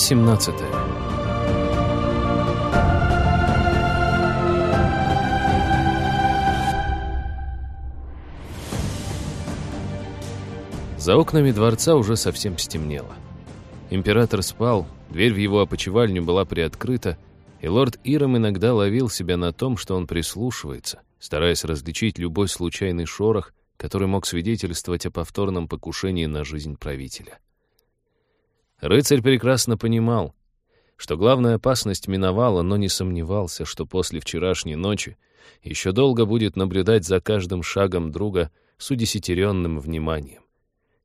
17 За окнами дворца уже совсем стемнело. Император спал, дверь в его опочивальню была приоткрыта, и лорд Иром иногда ловил себя на том, что он прислушивается, стараясь различить любой случайный шорох, который мог свидетельствовать о повторном покушении на жизнь правителя. Рыцарь прекрасно понимал, что главная опасность миновала, но не сомневался, что после вчерашней ночи еще долго будет наблюдать за каждым шагом друга с удесятеренным вниманием.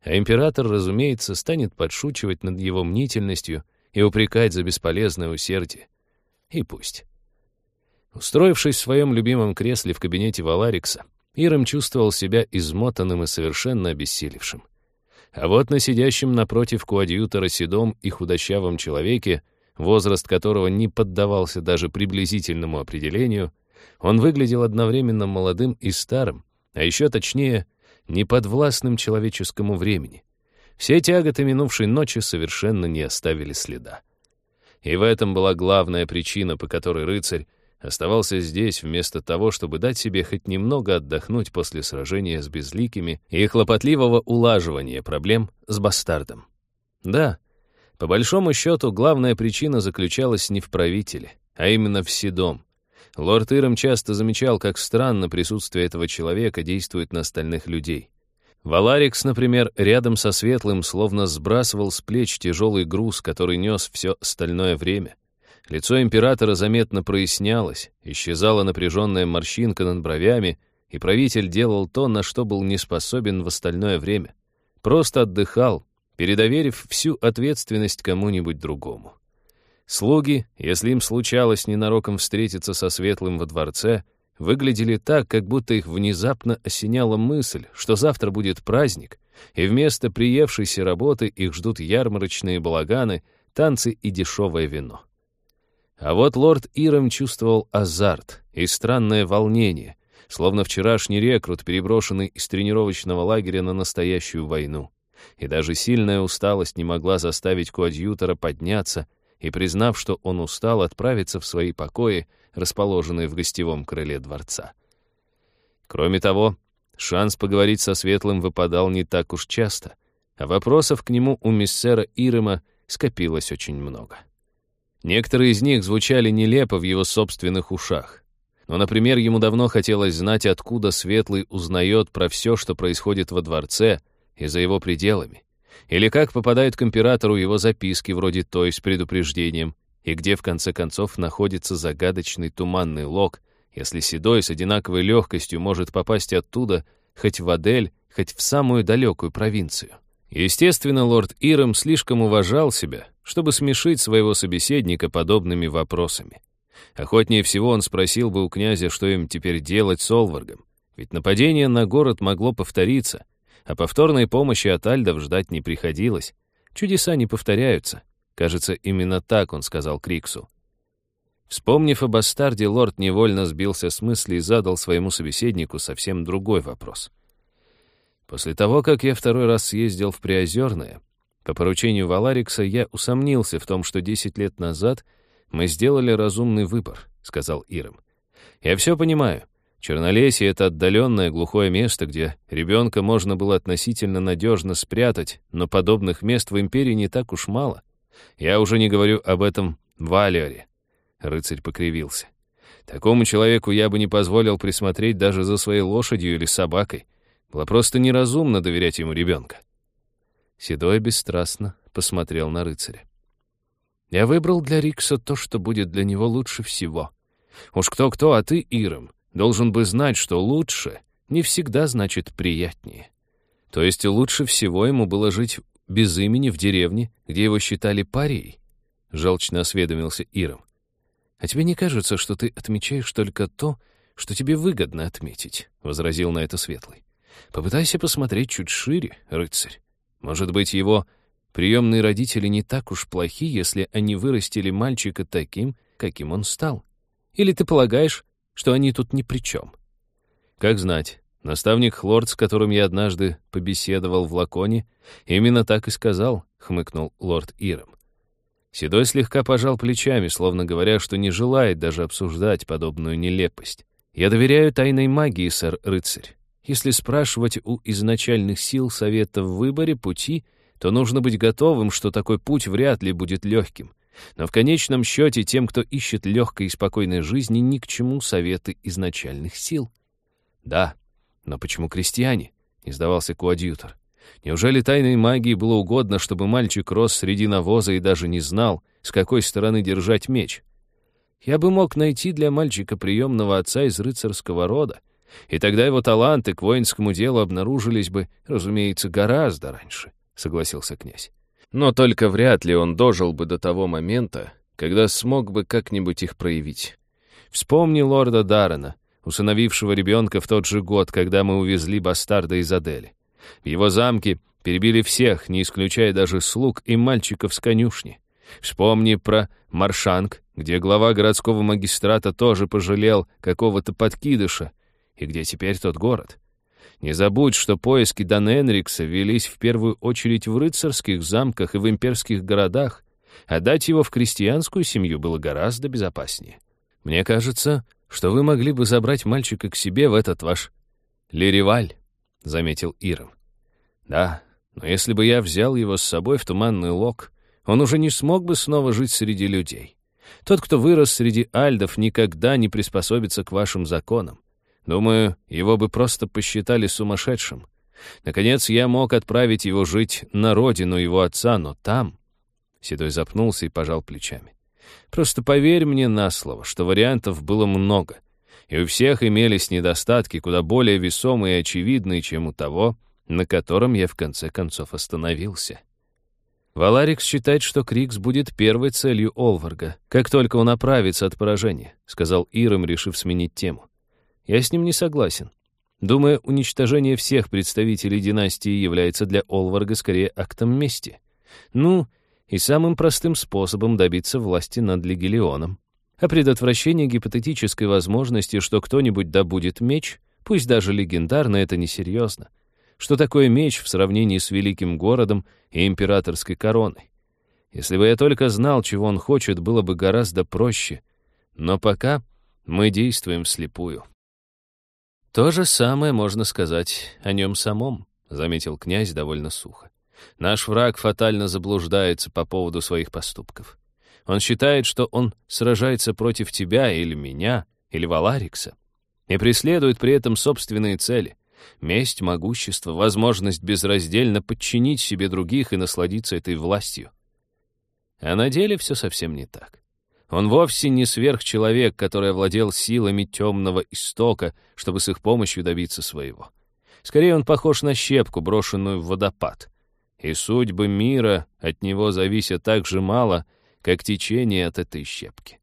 А император, разумеется, станет подшучивать над его мнительностью и упрекать за бесполезное усердие. И пусть. Устроившись в своем любимом кресле в кабинете Валарикса, Иром чувствовал себя измотанным и совершенно обессилевшим. А вот на сидящем напротив коадьютора седом и худощавом человеке, возраст которого не поддавался даже приблизительному определению, он выглядел одновременно молодым и старым, а еще точнее, неподвластным человеческому времени. Все тяготы минувшей ночи совершенно не оставили следа. И в этом была главная причина, по которой рыцарь оставался здесь вместо того, чтобы дать себе хоть немного отдохнуть после сражения с безликими и хлопотливого улаживания проблем с бастардом. Да, по большому счету, главная причина заключалась не в правителе, а именно в Седом. Лорд Иром часто замечал, как странно присутствие этого человека действует на остальных людей. Валарикс, например, рядом со Светлым словно сбрасывал с плеч тяжелый груз, который нес все остальное время — Лицо императора заметно прояснялось, исчезала напряженная морщинка над бровями, и правитель делал то, на что был не способен в остальное время. Просто отдыхал, передоверив всю ответственность кому-нибудь другому. Слуги, если им случалось ненароком встретиться со Светлым во дворце, выглядели так, как будто их внезапно осеняла мысль, что завтра будет праздник, и вместо приевшейся работы их ждут ярмарочные балаганы, танцы и дешевое вино. А вот лорд Иром чувствовал азарт и странное волнение, словно вчерашний рекрут, переброшенный из тренировочного лагеря на настоящую войну. И даже сильная усталость не могла заставить коадьютора подняться и, признав, что он устал, отправиться в свои покои, расположенные в гостевом крыле дворца. Кроме того, шанс поговорить со Светлым выпадал не так уж часто, а вопросов к нему у миссера Ирома скопилось очень много. Некоторые из них звучали нелепо в его собственных ушах. Но, например, ему давно хотелось знать, откуда Светлый узнает про все, что происходит во дворце и за его пределами. Или как попадают к императору его записки, вроде той с предупреждением, и где, в конце концов, находится загадочный туманный лог, если Седой с одинаковой легкостью может попасть оттуда хоть в Адель, хоть в самую далекую провинцию. Естественно, лорд Иром слишком уважал себя, чтобы смешить своего собеседника подобными вопросами. Охотнее всего он спросил бы у князя, что им теперь делать с Олваргом, ведь нападение на город могло повториться, а повторной помощи от Альдов ждать не приходилось. Чудеса не повторяются. Кажется, именно так он сказал Криксу. Вспомнив о бастарде, лорд невольно сбился с мысли и задал своему собеседнику совсем другой вопрос. После того, как я второй раз съездил в Приозерное, по поручению Валарикса я усомнился в том, что 10 лет назад мы сделали разумный выбор, сказал Ирам. Я все понимаю. Чернолесье — это отдаленное глухое место, где ребенка можно было относительно надежно спрятать, но подобных мест в империи не так уж мало. Я уже не говорю об этом Валере. Рыцарь покривился. Такому человеку я бы не позволил присмотреть даже за своей лошадью или собакой. Было просто неразумно доверять ему ребенка. Седой бесстрастно посмотрел на рыцаря. «Я выбрал для Рикса то, что будет для него лучше всего. Уж кто-кто, а ты, Иром, должен бы знать, что лучше не всегда значит приятнее. То есть лучше всего ему было жить без имени в деревне, где его считали парией?» — желчно осведомился Иром. «А тебе не кажется, что ты отмечаешь только то, что тебе выгодно отметить?» — возразил на это Светлый. «Попытайся посмотреть чуть шире, рыцарь. Может быть, его приемные родители не так уж плохи, если они вырастили мальчика таким, каким он стал? Или ты полагаешь, что они тут ни при чем? Как знать, наставник Хлорд, с которым я однажды побеседовал в Лаконе, именно так и сказал, хмыкнул лорд Иром. Седой слегка пожал плечами, словно говоря, что не желает даже обсуждать подобную нелепость. «Я доверяю тайной магии, сэр-рыцарь. Если спрашивать у изначальных сил совета в выборе пути, то нужно быть готовым, что такой путь вряд ли будет легким. Но в конечном счете тем, кто ищет легкой и спокойной жизни, ни к чему советы изначальных сил. Да, но почему крестьяне? Не сдавался коадьютор. Неужели тайной магии было угодно, чтобы мальчик рос среди навоза и даже не знал, с какой стороны держать меч? Я бы мог найти для мальчика приемного отца из рыцарского рода, и тогда его таланты к воинскому делу обнаружились бы, разумеется, гораздо раньше, — согласился князь. Но только вряд ли он дожил бы до того момента, когда смог бы как-нибудь их проявить. Вспомни лорда Даррена, усыновившего ребенка в тот же год, когда мы увезли бастарда из Адели. В его замке перебили всех, не исключая даже слуг и мальчиков с конюшни. Вспомни про Маршанг, где глава городского магистрата тоже пожалел какого-то подкидыша, и где теперь тот город. Не забудь, что поиски Дан Энрикса велись в первую очередь в рыцарских замках и в имперских городах, а дать его в крестьянскую семью было гораздо безопаснее. Мне кажется, что вы могли бы забрать мальчика к себе в этот ваш Лереваль, — заметил Иром. Да, но если бы я взял его с собой в туманный лог, он уже не смог бы снова жить среди людей. Тот, кто вырос среди альдов, никогда не приспособится к вашим законам. Думаю, его бы просто посчитали сумасшедшим. Наконец, я мог отправить его жить на родину его отца, но там...» Седой запнулся и пожал плечами. «Просто поверь мне на слово, что вариантов было много, и у всех имелись недостатки куда более весомые и очевидные, чем у того, на котором я в конце концов остановился». Валарикс считает, что Крикс будет первой целью Олварга, как только он оправится от поражения, сказал Ирам, решив сменить тему. Я с ним не согласен. Думаю, уничтожение всех представителей династии является для Олварга скорее актом мести. Ну, и самым простым способом добиться власти над Легилионом. А предотвращение гипотетической возможности, что кто-нибудь добудет меч, пусть даже легендарно, это несерьезно. Что такое меч в сравнении с великим городом и императорской короной? Если бы я только знал, чего он хочет, было бы гораздо проще. Но пока мы действуем вслепую. «То же самое можно сказать о нем самом», — заметил князь довольно сухо. «Наш враг фатально заблуждается по поводу своих поступков. Он считает, что он сражается против тебя или меня, или Валарикса, и преследует при этом собственные цели — месть, могущество, возможность безраздельно подчинить себе других и насладиться этой властью. А на деле все совсем не так. Он вовсе не сверхчеловек, который овладел силами темного истока, чтобы с их помощью добиться своего. Скорее, он похож на щепку, брошенную в водопад. И судьбы мира от него зависят так же мало, как течение от этой щепки.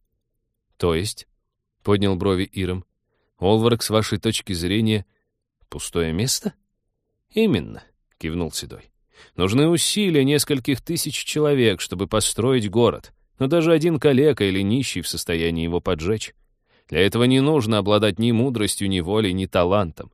То есть, — поднял брови Иром, — Олварк, с вашей точки зрения, пустое место? Именно, — кивнул Седой. Нужны усилия нескольких тысяч человек, чтобы построить город — но даже один калека или нищий в состоянии его поджечь. Для этого не нужно обладать ни мудростью, ни волей, ни талантом.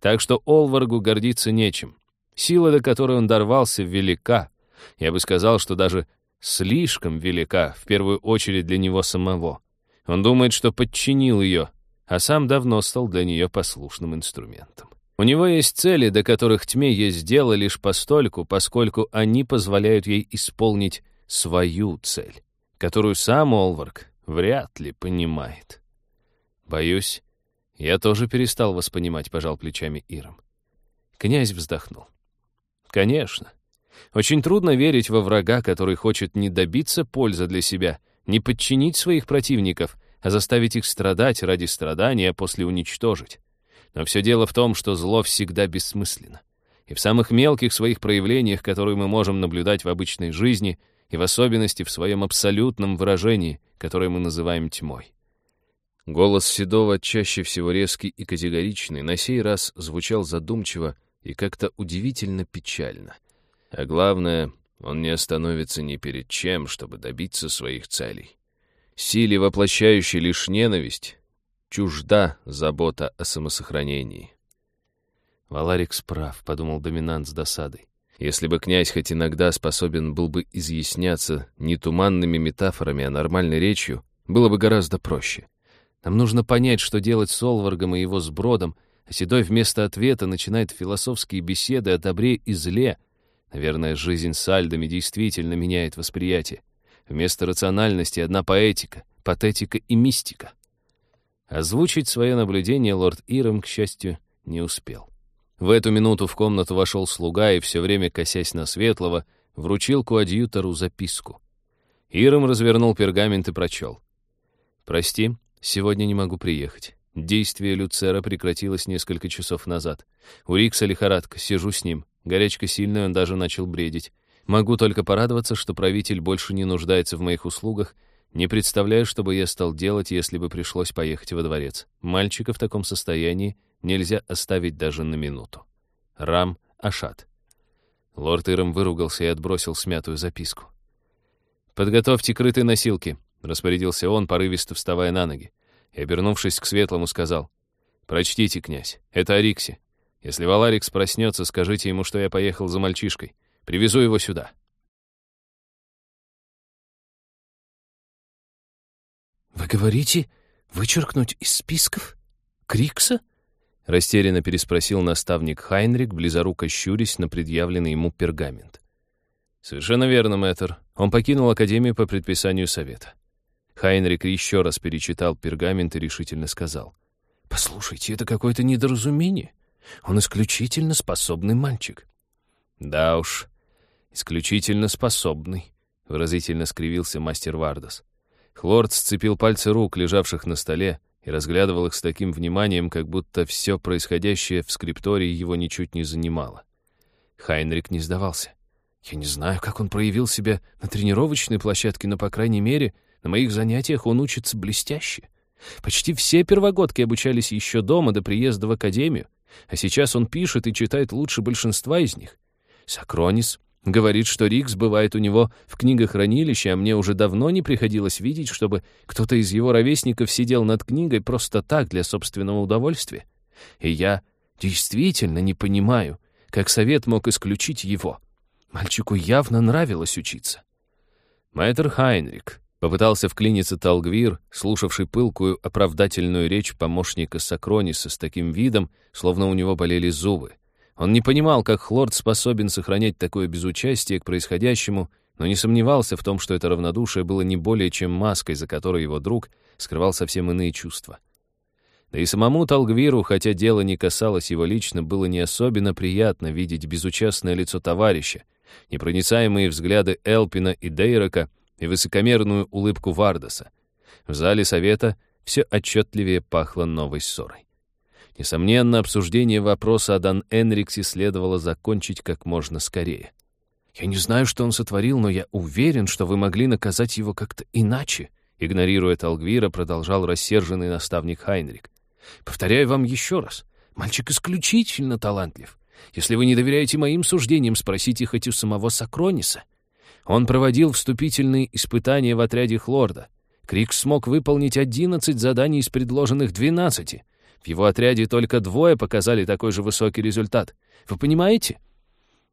Так что Олваргу гордиться нечем. Сила, до которой он дорвался, велика. Я бы сказал, что даже слишком велика, в первую очередь для него самого. Он думает, что подчинил ее, а сам давно стал для нее послушным инструментом. У него есть цели, до которых тьме есть дело лишь постольку, поскольку они позволяют ей исполнить свою цель которую сам Олварк вряд ли понимает. Боюсь, я тоже перестал воспонимать, пожал плечами Иром. Князь вздохнул. Конечно. Очень трудно верить во врага, который хочет не добиться пользы для себя, не подчинить своих противников, а заставить их страдать ради страдания, а после уничтожить. Но все дело в том, что зло всегда бессмысленно. И в самых мелких своих проявлениях, которые мы можем наблюдать в обычной жизни, и в особенности в своем абсолютном выражении, которое мы называем тьмой. Голос Седова, чаще всего резкий и категоричный, на сей раз звучал задумчиво и как-то удивительно печально. А главное, он не остановится ни перед чем, чтобы добиться своих целей. Силе, воплощающей лишь ненависть, чужда забота о самосохранении. «Валарик справ», — подумал доминант с досадой. Если бы князь хоть иногда способен был бы изъясняться не туманными метафорами, а нормальной речью, было бы гораздо проще. Нам нужно понять, что делать с Олваргом и его сбродом, а Седой вместо ответа начинает философские беседы о добре и зле. Наверное, жизнь с Альдами действительно меняет восприятие. Вместо рациональности одна поэтика, патетика и мистика. Озвучить свое наблюдение лорд Иром, к счастью, не успел. В эту минуту в комнату вошел слуга и, все время косясь на Светлого, вручил коадьютору записку. Иром развернул пергамент и прочел. «Прости, сегодня не могу приехать. Действие Люцера прекратилось несколько часов назад. У Рикса лихорадка, сижу с ним. Горячка сильная, он даже начал бредить. Могу только порадоваться, что правитель больше не нуждается в моих услугах. Не представляю, что бы я стал делать, если бы пришлось поехать во дворец. Мальчика в таком состоянии нельзя оставить даже на минуту. Рам Ашат. Лорд Ирам выругался и отбросил смятую записку. «Подготовьте крытые носилки», — распорядился он, порывисто вставая на ноги и, обернувшись к Светлому, сказал, «Прочтите, князь, это Арикси. Если Валарикс проснется, скажите ему, что я поехал за мальчишкой. Привезу его сюда». «Вы говорите, вычеркнуть из списков? Крикса?» Растерянно переспросил наставник Хайнрик, близоруко щурясь на предъявленный ему пергамент. «Совершенно верно, мэтр. Он покинул Академию по предписанию Совета. Хайнрик еще раз перечитал пергамент и решительно сказал. «Послушайте, это какое-то недоразумение. Он исключительно способный мальчик». «Да уж, исключительно способный», — выразительно скривился мастер Вардас. Хлорд сцепил пальцы рук, лежавших на столе, и разглядывал их с таким вниманием, как будто все происходящее в скриптории его ничуть не занимало. Хайнрик не сдавался. «Я не знаю, как он проявил себя на тренировочной площадке, но, по крайней мере, на моих занятиях он учится блестяще. Почти все первогодки обучались еще дома до приезда в академию, а сейчас он пишет и читает лучше большинства из них. Сакронис говорит, что Рикс бывает у него в книгохранилище, а мне уже давно не приходилось видеть, чтобы кто-то из его ровесников сидел над книгой просто так, для собственного удовольствия. И я действительно не понимаю, как совет мог исключить его. Мальчику явно нравилось учиться. Мэтр Хайнрик, Попытался вклиниться Талгвир, слушавший пылкую оправдательную речь помощника Сакрониса с таким видом, словно у него болели зубы. Он не понимал, как Хлорд способен сохранять такое безучастие к происходящему, но не сомневался в том, что это равнодушие было не более чем маской, за которой его друг скрывал совсем иные чувства. Да и самому Талгвиру, хотя дело не касалось его лично, было не особенно приятно видеть безучастное лицо товарища, непроницаемые взгляды Элпина и Дейрока, и высокомерную улыбку Вардаса. В зале совета все отчетливее пахло новой ссорой. Несомненно, обсуждение вопроса о Дан Энриксе следовало закончить как можно скорее. «Я не знаю, что он сотворил, но я уверен, что вы могли наказать его как-то иначе», игнорируя Талгвира, продолжал рассерженный наставник Хайнрик. «Повторяю вам еще раз, мальчик исключительно талантлив. Если вы не доверяете моим суждениям, спросите хоть у самого Сакрониса. Он проводил вступительные испытания в отряде Хлорда. Крик смог выполнить 11 заданий из предложенных 12. В его отряде только двое показали такой же высокий результат. Вы понимаете?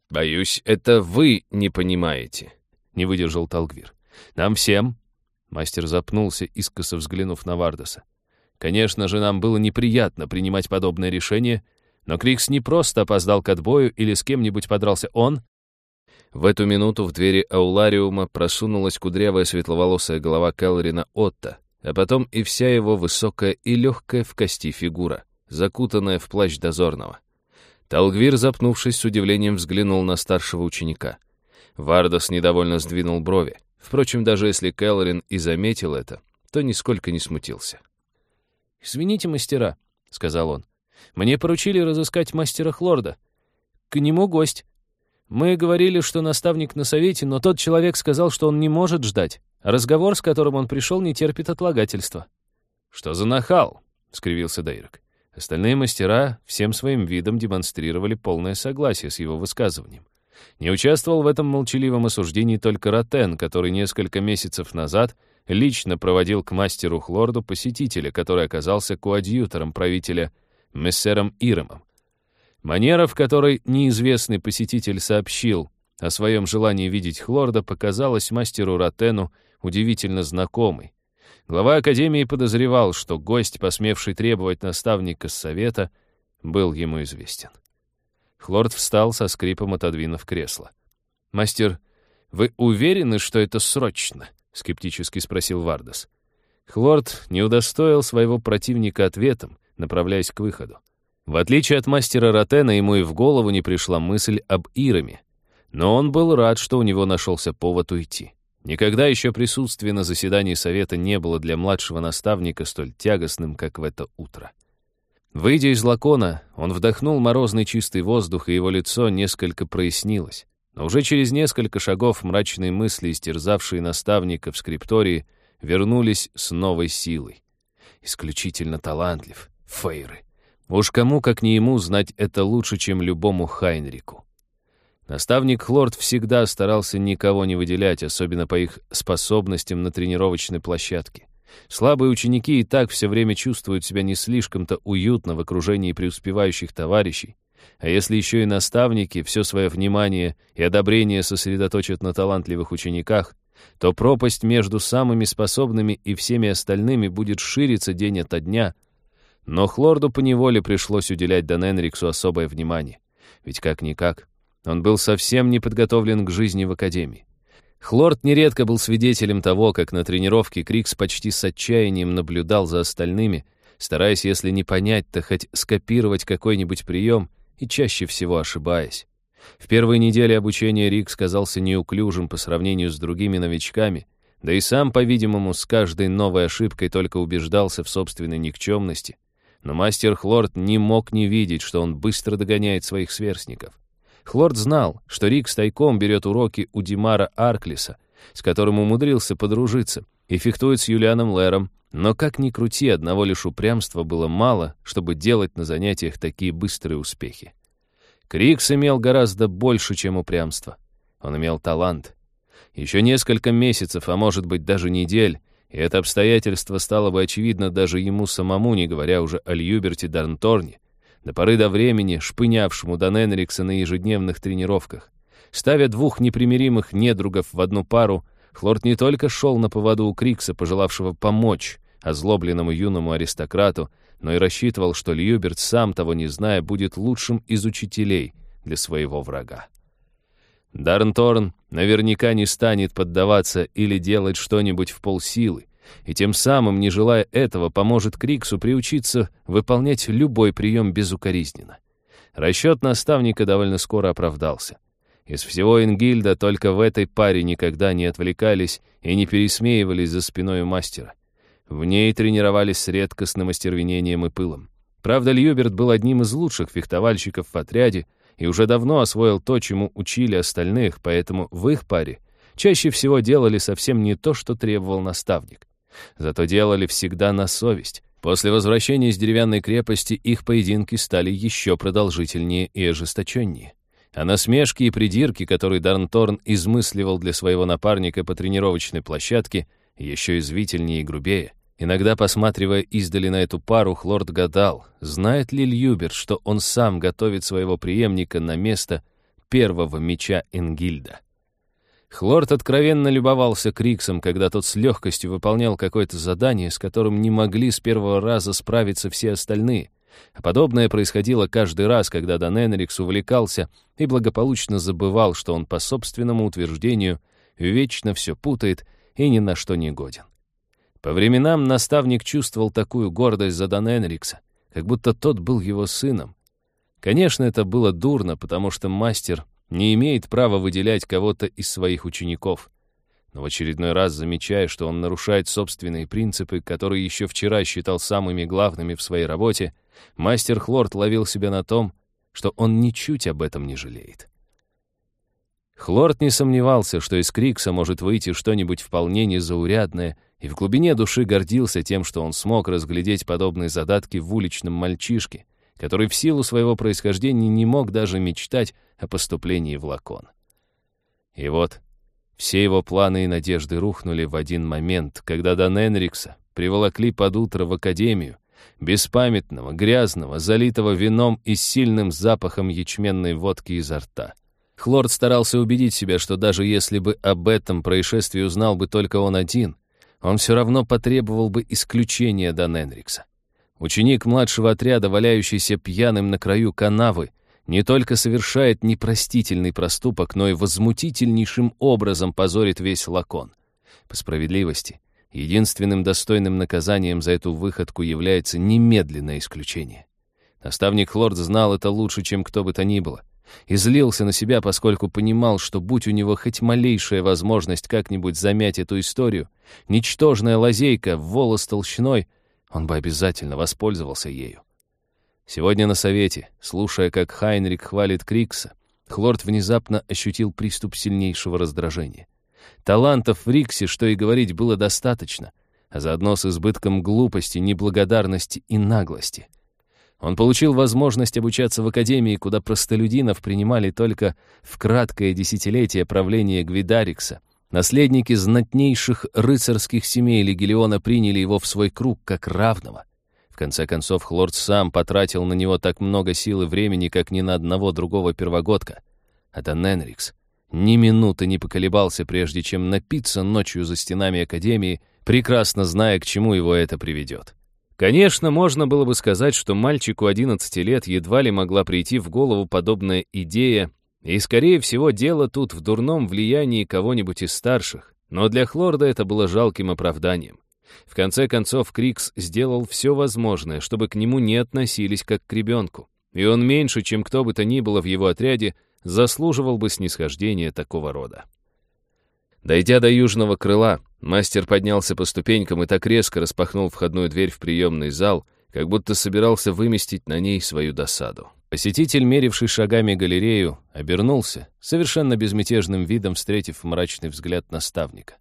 «Боюсь, это вы не понимаете», — не выдержал Талгвир. «Нам всем...» — мастер запнулся, искоса взглянув на Вардаса. «Конечно же, нам было неприятно принимать подобное решение, но Крикс не просто опоздал к отбою или с кем-нибудь подрался. Он в эту минуту в двери аулариума просунулась кудрявая светловолосая голова Кэлрина Отто, а потом и вся его высокая и легкая в кости фигура, закутанная в плащ дозорного. Талгвир, запнувшись, с удивлением взглянул на старшего ученика. Вардас недовольно сдвинул брови. Впрочем, даже если Кэлрин и заметил это, то нисколько не смутился. «Извините, мастера», — сказал он. «Мне поручили разыскать мастера Хлорда. К нему гость. Мы говорили, что наставник на совете, но тот человек сказал, что он не может ждать. Разговор, с которым он пришел, не терпит отлагательства. «Что за нахал?» — скривился Дейрок. Остальные мастера всем своим видом демонстрировали полное согласие с его высказыванием. Не участвовал в этом молчаливом осуждении только Ротен, который несколько месяцев назад лично проводил к мастеру Хлорду посетителя, который оказался коадьютором правителя мессером Иремом. Манера, в которой неизвестный посетитель сообщил о своем желании видеть Хлорда, показалась мастеру Ротену удивительно знакомой. Глава Академии подозревал, что гость, посмевший требовать наставника с совета, был ему известен. Хлорд встал со скрипом, отодвинув кресло. «Мастер, вы уверены, что это срочно?» — скептически спросил Вардас. Хлорд не удостоил своего противника ответом, направляясь к выходу. В отличие от мастера Ротена, ему и в голову не пришла мысль об Ираме. Но он был рад, что у него нашелся повод уйти. Никогда еще присутствие на заседании совета не было для младшего наставника столь тягостным, как в это утро. Выйдя из лакона, он вдохнул морозный чистый воздух, и его лицо несколько прояснилось. Но уже через несколько шагов мрачные мысли, истерзавшие наставника в скриптории, вернулись с новой силой. Исключительно талантлив. Фейры. Уж кому, как не ему, знать это лучше, чем любому Хайнрику. Наставник Хлорд всегда старался никого не выделять, особенно по их способностям на тренировочной площадке. Слабые ученики и так все время чувствуют себя не слишком-то уютно в окружении преуспевающих товарищей. А если еще и наставники все свое внимание и одобрение сосредоточат на талантливых учениках, то пропасть между самыми способными и всеми остальными будет шириться день ото дня, но Хлорду поневоле пришлось уделять Даненриксу особое внимание. Ведь как-никак, он был совсем не подготовлен к жизни в Академии. Хлорд нередко был свидетелем того, как на тренировке Крикс почти с отчаянием наблюдал за остальными, стараясь, если не понять, то хоть скопировать какой-нибудь прием, и чаще всего ошибаясь. В первые недели обучения Рикс казался неуклюжим по сравнению с другими новичками, да и сам, по-видимому, с каждой новой ошибкой только убеждался в собственной никчемности. Но мастер Хлорд не мог не видеть, что он быстро догоняет своих сверстников. Хлорд знал, что Рик с тайком берет уроки у Димара Арклиса, с которым умудрился подружиться, и фехтует с Юлианом Лером, но как ни крути, одного лишь упрямства было мало, чтобы делать на занятиях такие быстрые успехи. Крикс имел гораздо больше, чем упрямство. Он имел талант. Еще несколько месяцев, а может быть даже недель, и это обстоятельство стало бы очевидно даже ему самому, не говоря уже о Льюберте Дарнторне, до поры до времени шпынявшему Дан Энрикса на ежедневных тренировках. Ставя двух непримиримых недругов в одну пару, Хлорд не только шел на поводу у Крикса, пожелавшего помочь озлобленному юному аристократу, но и рассчитывал, что Льюберт, сам того не зная, будет лучшим из учителей для своего врага. Дарнторн наверняка не станет поддаваться или делать что-нибудь в полсилы, и тем самым, не желая этого, поможет Криксу приучиться выполнять любой прием безукоризненно. Расчет наставника довольно скоро оправдался. Из всего Ингильда только в этой паре никогда не отвлекались и не пересмеивались за спиной у мастера. В ней тренировались с редкостным остервенением и пылом. Правда, Льюберт был одним из лучших фехтовальщиков в отряде, и уже давно освоил то, чему учили остальных, поэтому в их паре чаще всего делали совсем не то, что требовал наставник. Зато делали всегда на совесть. После возвращения из деревянной крепости их поединки стали еще продолжительнее и ожесточеннее. А насмешки и придирки, которые Дарнторн измысливал для своего напарника по тренировочной площадке, еще извительнее и грубее. Иногда, посматривая издали на эту пару, Хлорд гадал, знает ли Льюберт, что он сам готовит своего преемника на место первого меча Энгильда. Хлорд откровенно любовался Криксом, когда тот с легкостью выполнял какое-то задание, с которым не могли с первого раза справиться все остальные. А подобное происходило каждый раз, когда Дан увлекался и благополучно забывал, что он по собственному утверждению вечно все путает и ни на что не годен. По временам наставник чувствовал такую гордость за Дан Энрикса, как будто тот был его сыном. Конечно, это было дурно, потому что мастер не имеет права выделять кого-то из своих учеников. Но в очередной раз замечая, что он нарушает собственные принципы, которые еще вчера считал самыми главными в своей работе, мастер Хлорд ловил себя на том, что он ничуть об этом не жалеет. Хлорд не сомневался, что из Крикса может выйти что-нибудь вполне незаурядное, и в глубине души гордился тем, что он смог разглядеть подобные задатки в уличном мальчишке, который в силу своего происхождения не мог даже мечтать о поступлении в Лакон. И вот все его планы и надежды рухнули в один момент, когда Дан Энрикса приволокли под утро в академию, Беспамятного, грязного, залитого вином и сильным запахом ячменной водки изо рта. Хлорд старался убедить себя, что даже если бы об этом происшествии узнал бы только он один, он все равно потребовал бы исключения Дан Энрикса. Ученик младшего отряда, валяющийся пьяным на краю канавы, не только совершает непростительный проступок, но и возмутительнейшим образом позорит весь лакон. По справедливости, единственным достойным наказанием за эту выходку является немедленное исключение. Наставник Хлорд знал это лучше, чем кто бы то ни было, и злился на себя, поскольку понимал, что будь у него хоть малейшая возможность как-нибудь замять эту историю, ничтожная лазейка в волос толщиной, он бы обязательно воспользовался ею. Сегодня на совете, слушая, как Хайнрик хвалит Крикса, Хлорд внезапно ощутил приступ сильнейшего раздражения. Талантов в Риксе, что и говорить, было достаточно, а заодно с избытком глупости, неблагодарности и наглости. Он получил возможность обучаться в академии, куда простолюдинов принимали только в краткое десятилетие правления Гвидарикса. Наследники знатнейших рыцарских семей Легиона приняли его в свой круг как равного — в конце концов, Хлорд сам потратил на него так много сил и времени, как ни на одного другого первогодка. А Даненрикс ни минуты не поколебался, прежде чем напиться ночью за стенами Академии, прекрасно зная, к чему его это приведет. Конечно, можно было бы сказать, что мальчику 11 лет едва ли могла прийти в голову подобная идея, и, скорее всего, дело тут в дурном влиянии кого-нибудь из старших, но для Хлорда это было жалким оправданием. В конце концов, Крикс сделал все возможное, чтобы к нему не относились как к ребенку. И он меньше, чем кто бы то ни было в его отряде, заслуживал бы снисхождения такого рода. Дойдя до южного крыла, мастер поднялся по ступенькам и так резко распахнул входную дверь в приемный зал, как будто собирался выместить на ней свою досаду. Посетитель, меривший шагами галерею, обернулся, совершенно безмятежным видом встретив мрачный взгляд наставника.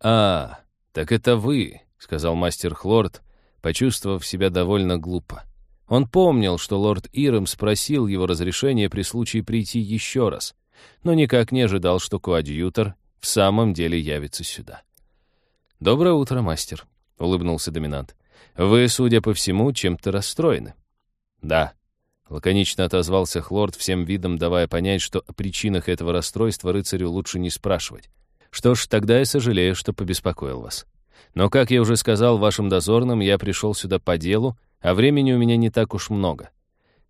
«А, «Так это вы», — сказал мастер Хлорд, почувствовав себя довольно глупо. Он помнил, что лорд Ирем спросил его разрешения при случае прийти еще раз, но никак не ожидал, что коадьютор в самом деле явится сюда. «Доброе утро, мастер», — улыбнулся доминант. «Вы, судя по всему, чем-то расстроены». «Да», — лаконично отозвался Хлорд, всем видом давая понять, что о причинах этого расстройства рыцарю лучше не спрашивать. Что ж, тогда я сожалею, что побеспокоил вас. Но, как я уже сказал вашим дозорным, я пришел сюда по делу, а времени у меня не так уж много.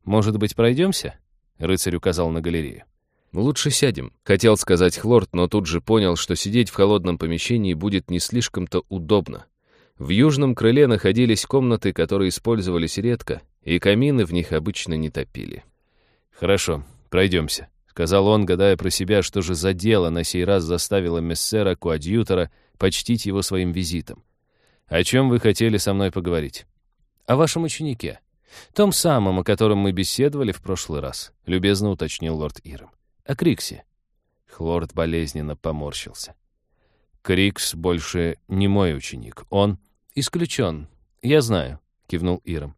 Может быть, пройдемся?» Рыцарь указал на галерею. «Лучше сядем», — хотел сказать Хлорд, но тут же понял, что сидеть в холодном помещении будет не слишком-то удобно. В южном крыле находились комнаты, которые использовались редко, и камины в них обычно не топили. «Хорошо, пройдемся», сказал он, гадая про себя, что же за дело на сей раз заставило мессера Куадьютора почтить его своим визитом. «О чем вы хотели со мной поговорить?» «О вашем ученике. Том самом, о котором мы беседовали в прошлый раз», — любезно уточнил лорд Иром. «О Криксе». Хлорд болезненно поморщился. «Крикс больше не мой ученик. Он исключен. Я знаю», — кивнул Иром.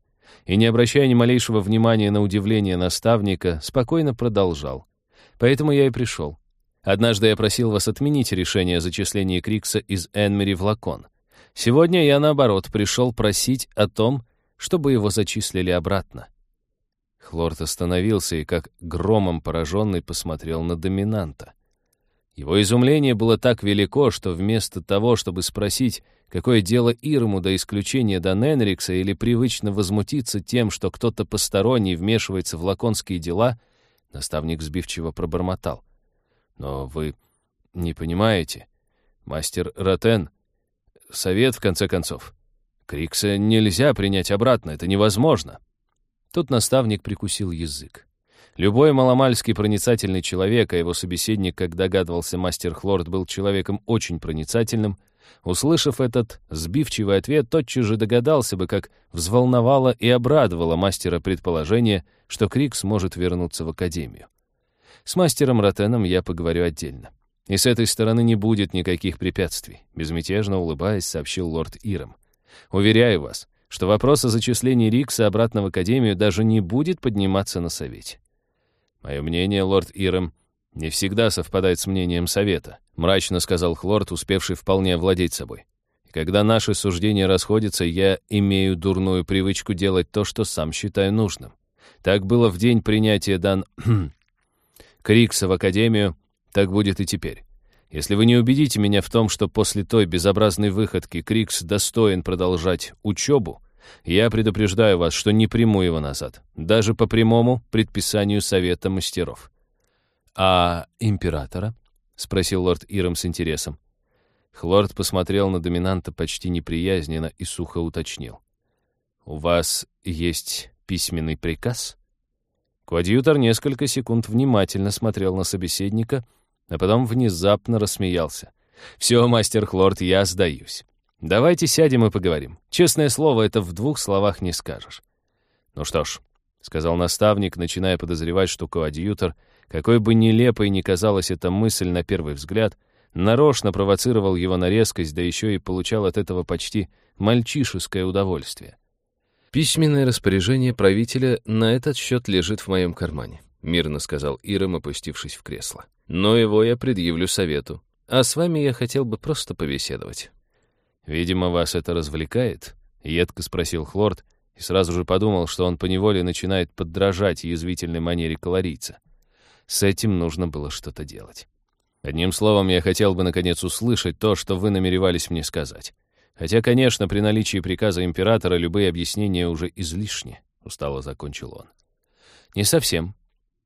И, не обращая ни малейшего внимания на удивление наставника, спокойно продолжал. Поэтому я и пришел. Однажды я просил вас отменить решение о зачислении Крикса из Энмери в Лакон. Сегодня я, наоборот, пришел просить о том, чтобы его зачислили обратно. Хлорд остановился и, как громом пораженный, посмотрел на доминанта. Его изумление было так велико, что вместо того, чтобы спросить, какое дело Ирму до исключения до Ненрикса или привычно возмутиться тем, что кто-то посторонний вмешивается в лаконские дела — Наставник сбивчиво пробормотал. «Но вы не понимаете. Мастер Ротен... Совет, в конце концов. Крикса нельзя принять обратно, это невозможно». Тут наставник прикусил язык. Любой маломальский проницательный человек, а его собеседник, как догадывался мастер Хлорд, был человеком очень проницательным — Услышав этот сбивчивый ответ, тотчас же догадался бы, как взволновало и обрадовало мастера предположение, что Крик сможет вернуться в академию. С мастером Ротеном я поговорю отдельно. И с этой стороны не будет никаких препятствий, безмятежно улыбаясь, сообщил лорд Иром. Уверяю вас, что вопрос о зачислении Рикса обратно в академию даже не будет подниматься на совете. Мое мнение, лорд Иром, не всегда совпадает с мнением совета», — мрачно сказал Хлорд, успевший вполне овладеть собой. Когда наши суждения расходятся, я имею дурную привычку делать то, что сам считаю нужным. Так было в день принятия дан... Крикса в Академию, так будет и теперь. Если вы не убедите меня в том, что после той безобразной выходки Крикс достоин продолжать учебу, я предупреждаю вас, что не приму его назад, даже по прямому предписанию Совета мастеров. «А императора?» — спросил лорд Иром с интересом. Хлорд посмотрел на доминанта почти неприязненно и сухо уточнил. «У вас есть письменный приказ?» Квадьютор несколько секунд внимательно смотрел на собеседника, а потом внезапно рассмеялся. «Все, мастер Хлорд, я сдаюсь. Давайте сядем и поговорим. Честное слово, это в двух словах не скажешь». «Ну что ж», — сказал наставник, начиная подозревать, что коадьютор, какой бы нелепой ни казалась эта мысль на первый взгляд, нарочно провоцировал его на резкость, да еще и получал от этого почти мальчишеское удовольствие. «Письменное распоряжение правителя на этот счет лежит в моем кармане», — мирно сказал Ирам, опустившись в кресло. «Но его я предъявлю совету. А с вами я хотел бы просто побеседовать». «Видимо, вас это развлекает?» — едко спросил Хлорд, и сразу же подумал, что он поневоле начинает подражать язвительной манере колорийца. С этим нужно было что-то делать. Одним словом, я хотел бы, наконец, услышать то, что вы намеревались мне сказать. Хотя, конечно, при наличии приказа императора любые объяснения уже излишни, — устало закончил он. Не совсем.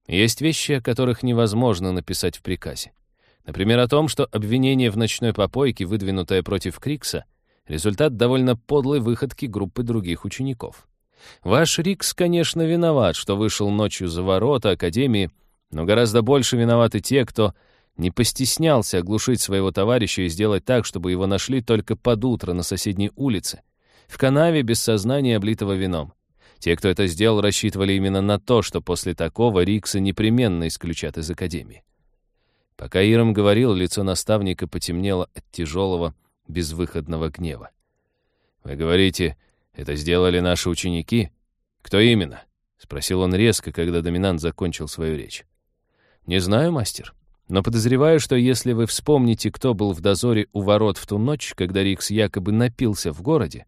Есть вещи, о которых невозможно написать в приказе. Например, о том, что обвинение в ночной попойке, выдвинутое против Крикса, результат довольно подлой выходки группы других учеников. Ваш Рикс, конечно, виноват, что вышел ночью за ворота Академии, но гораздо больше виноваты те, кто не постеснялся оглушить своего товарища и сделать так, чтобы его нашли только под утро на соседней улице, в канаве без сознания, облитого вином. Те, кто это сделал, рассчитывали именно на то, что после такого Рикса непременно исключат из Академии. Пока Иром говорил, лицо наставника потемнело от тяжелого, безвыходного гнева. «Вы говорите, это сделали наши ученики? Кто именно?» — спросил он резко, когда доминант закончил свою речь. «Не знаю, мастер. Но подозреваю, что если вы вспомните, кто был в дозоре у ворот в ту ночь, когда Рикс якобы напился в городе,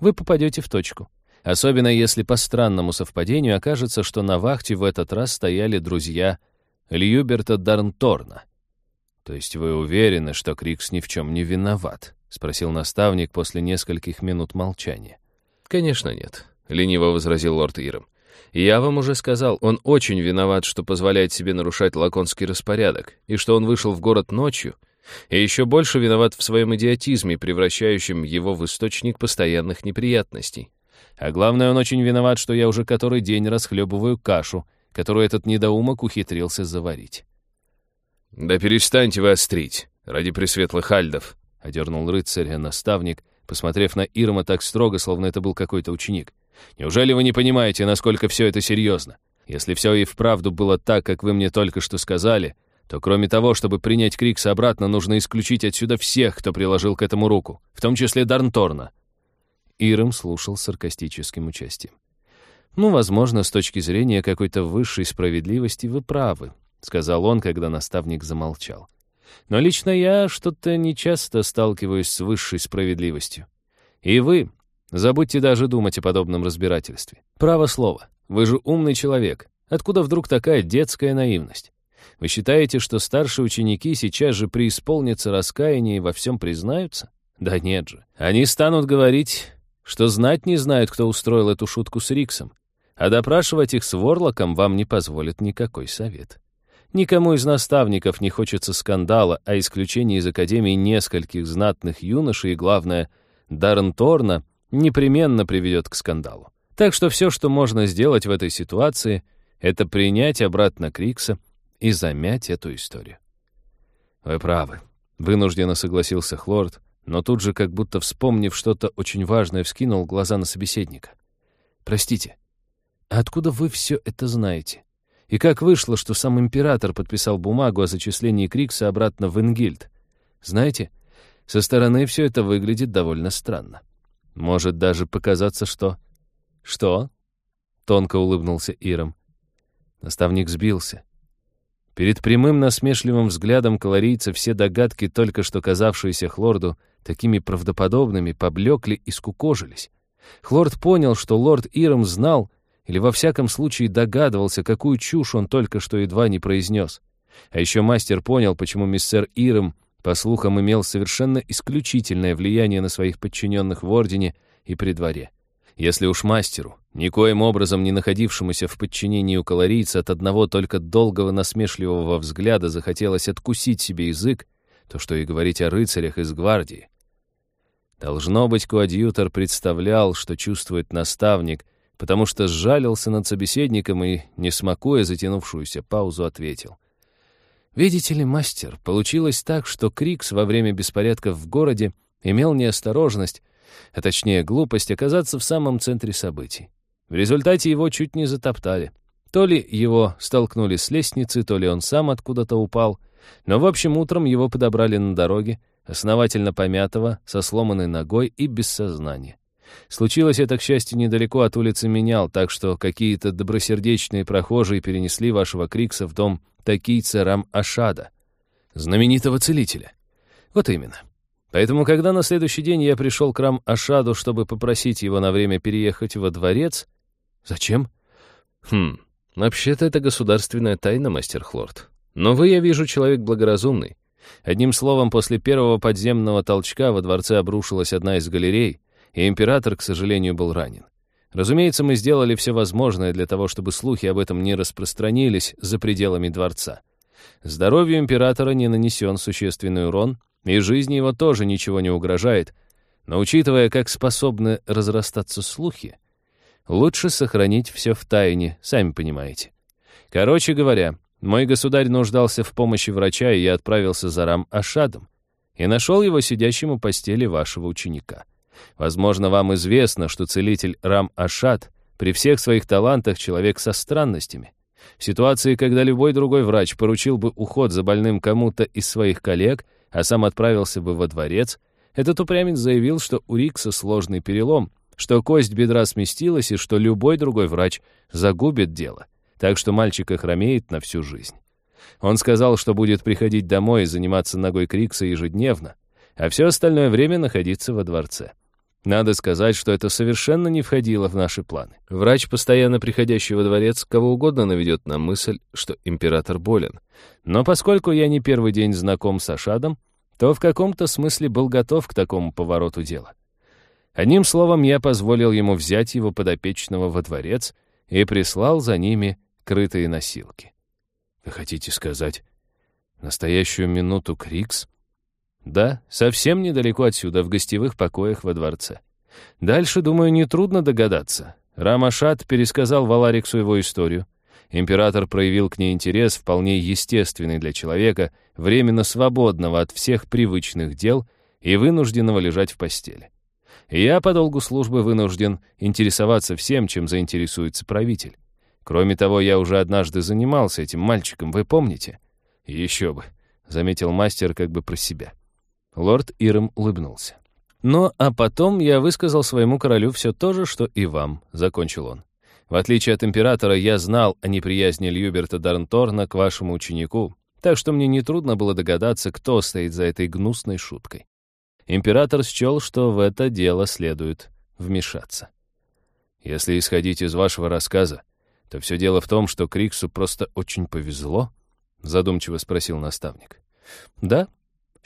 вы попадете в точку. Особенно если по странному совпадению окажется, что на вахте в этот раз стояли друзья Льюберта Дарнторна. «То есть вы уверены, что Крикс ни в чем не виноват?» — спросил наставник после нескольких минут молчания. «Конечно нет», — лениво возразил лорд Иром. Я вам уже сказал, он очень виноват, что позволяет себе нарушать лаконский распорядок, и что он вышел в город ночью, и еще больше виноват в своем идиотизме, превращающем его в источник постоянных неприятностей. А главное, он очень виноват, что я уже который день расхлебываю кашу, которую этот недоумок ухитрился заварить. «Да перестаньте вы острить, ради пресветлых альдов», — одернул рыцаря наставник, посмотрев на Ирма так строго, словно это был какой-то ученик. Неужели вы не понимаете, насколько все это серьезно? Если все и вправду было так, как вы мне только что сказали, то кроме того, чтобы принять Крикса обратно, нужно исключить отсюда всех, кто приложил к этому руку, в том числе Дарнторна». Ирам слушал с саркастическим участием. «Ну, возможно, с точки зрения какой-то высшей справедливости вы правы», — сказал он, когда наставник замолчал. «Но лично я что-то нечасто сталкиваюсь с высшей справедливостью. И вы, Забудьте даже думать о подобном разбирательстве. Право слово. Вы же умный человек. Откуда вдруг такая детская наивность? Вы считаете, что старшие ученики сейчас же преисполнятся раскаяния и во всем признаются? Да нет же. Они станут говорить, что знать не знают, кто устроил эту шутку с Риксом. А допрашивать их с Ворлоком вам не позволит никакой совет. Никому из наставников не хочется скандала о исключении из Академии нескольких знатных юношей и, главное, Даррен Торна — непременно приведет к скандалу. Так что все, что можно сделать в этой ситуации, это принять обратно Крикса и замять эту историю. «Вы правы», — вынужденно согласился Хлорд, но тут же, как будто вспомнив что-то очень важное, вскинул глаза на собеседника. «Простите, а откуда вы все это знаете? И как вышло, что сам император подписал бумагу о зачислении Крикса обратно в Ингильд? Знаете, со стороны все это выглядит довольно странно. Может даже показаться, что... Что? Тонко улыбнулся Иром. Наставник сбился. Перед прямым насмешливым взглядом колорийца все догадки, только что казавшиеся Хлорду такими правдоподобными, поблекли и скукожились. Хлорд понял, что лорд Иром знал, или во всяком случае догадывался, какую чушь он только что едва не произнес. А еще мастер понял, почему мистер Иром, по слухам, имел совершенно исключительное влияние на своих подчиненных в Ордене и при дворе. Если уж мастеру, никоим образом не находившемуся в подчинении у колорийца от одного только долгого насмешливого взгляда захотелось откусить себе язык, то что и говорить о рыцарях из гвардии. Должно быть, коадьютор представлял, что чувствует наставник, потому что сжалился над собеседником и, не смакуя затянувшуюся паузу, ответил. «Видите ли, мастер, получилось так, что Крикс во время беспорядков в городе имел неосторожность а точнее глупость, оказаться в самом центре событий. В результате его чуть не затоптали. То ли его столкнули с лестницы, то ли он сам откуда-то упал. Но, в общем, утром его подобрали на дороге, основательно помятого, со сломанной ногой и без сознания. Случилось это, к счастью, недалеко от улицы Менял, так что какие-то добросердечные прохожие перенесли вашего Крикса в дом такийца Рам-Ашада, знаменитого целителя. Вот именно. Поэтому, когда на следующий день я пришел к Рам-Ашаду, чтобы попросить его на время переехать во дворец... Зачем? Хм, вообще-то это государственная тайна, мастер Хлорд. Но вы, я вижу, человек благоразумный. Одним словом, после первого подземного толчка во дворце обрушилась одна из галерей, и император, к сожалению, был ранен. Разумеется, мы сделали все возможное для того, чтобы слухи об этом не распространились за пределами дворца. Здоровью императора не нанесен существенный урон, и жизни его тоже ничего не угрожает, но учитывая, как способны разрастаться слухи, лучше сохранить все в тайне, сами понимаете. Короче говоря, мой государь нуждался в помощи врача, и я отправился за Рам-Ашадом и нашел его сидящим у постели вашего ученика. Возможно, вам известно, что целитель Рам-Ашад при всех своих талантах человек со странностями. В ситуации, когда любой другой врач поручил бы уход за больным кому-то из своих коллег — а сам отправился бы во дворец, этот упрямец заявил, что у Рикса сложный перелом, что кость бедра сместилась и что любой другой врач загубит дело, так что мальчик охромеет на всю жизнь. Он сказал, что будет приходить домой и заниматься ногой Крикса ежедневно, а все остальное время находиться во дворце. Надо сказать, что это совершенно не входило в наши планы. Врач, постоянно приходящий во дворец, кого угодно наведет на мысль, что император болен. Но поскольку я не первый день знаком с Ашадом, то в каком-то смысле был готов к такому повороту дела. Одним словом, я позволил ему взять его подопечного во дворец и прислал за ними крытые носилки. Вы хотите сказать, настоящую минуту Крикс да, совсем недалеко отсюда, в гостевых покоях во дворце. Дальше, думаю, нетрудно догадаться. Рамашат пересказал Валариксу его историю. Император проявил к ней интерес, вполне естественный для человека, временно свободного от всех привычных дел и вынужденного лежать в постели. Я по долгу службы вынужден интересоваться всем, чем заинтересуется правитель. Кроме того, я уже однажды занимался этим мальчиком, вы помните? Еще бы, — заметил мастер как бы про себя. Лорд Ирем улыбнулся. «Ну, а потом я высказал своему королю все то же, что и вам», — закончил он. «В отличие от императора, я знал о неприязни Льюберта Дарнторна к вашему ученику, так что мне нетрудно было догадаться, кто стоит за этой гнусной шуткой. Император счел, что в это дело следует вмешаться. Если исходить из вашего рассказа, то все дело в том, что Криксу просто очень повезло?» — задумчиво спросил наставник. «Да,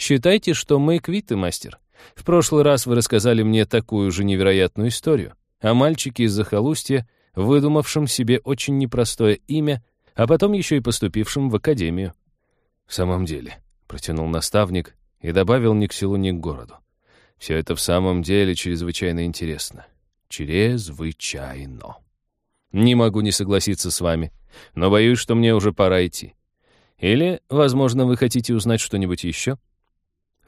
Считайте, что мы квиты, мастер. В прошлый раз вы рассказали мне такую же невероятную историю о мальчике из захолустья, выдумавшем себе очень непростое имя, а потом еще и поступившем в академию. «В самом деле», — протянул наставник и добавил ни к селу, ни к городу. «Все это в самом деле чрезвычайно интересно. Чрезвычайно. Не могу не согласиться с вами, но боюсь, что мне уже пора идти. Или, возможно, вы хотите узнать что-нибудь еще?»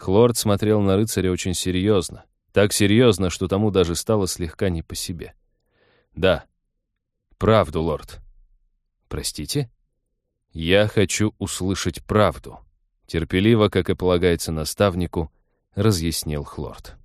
Хлорд смотрел на рыцаря очень серьезно. Так серьезно, что тому даже стало слегка не по себе. «Да. Правду, лорд». «Простите?» «Я хочу услышать правду», — терпеливо, как и полагается наставнику, разъяснил Хлорд.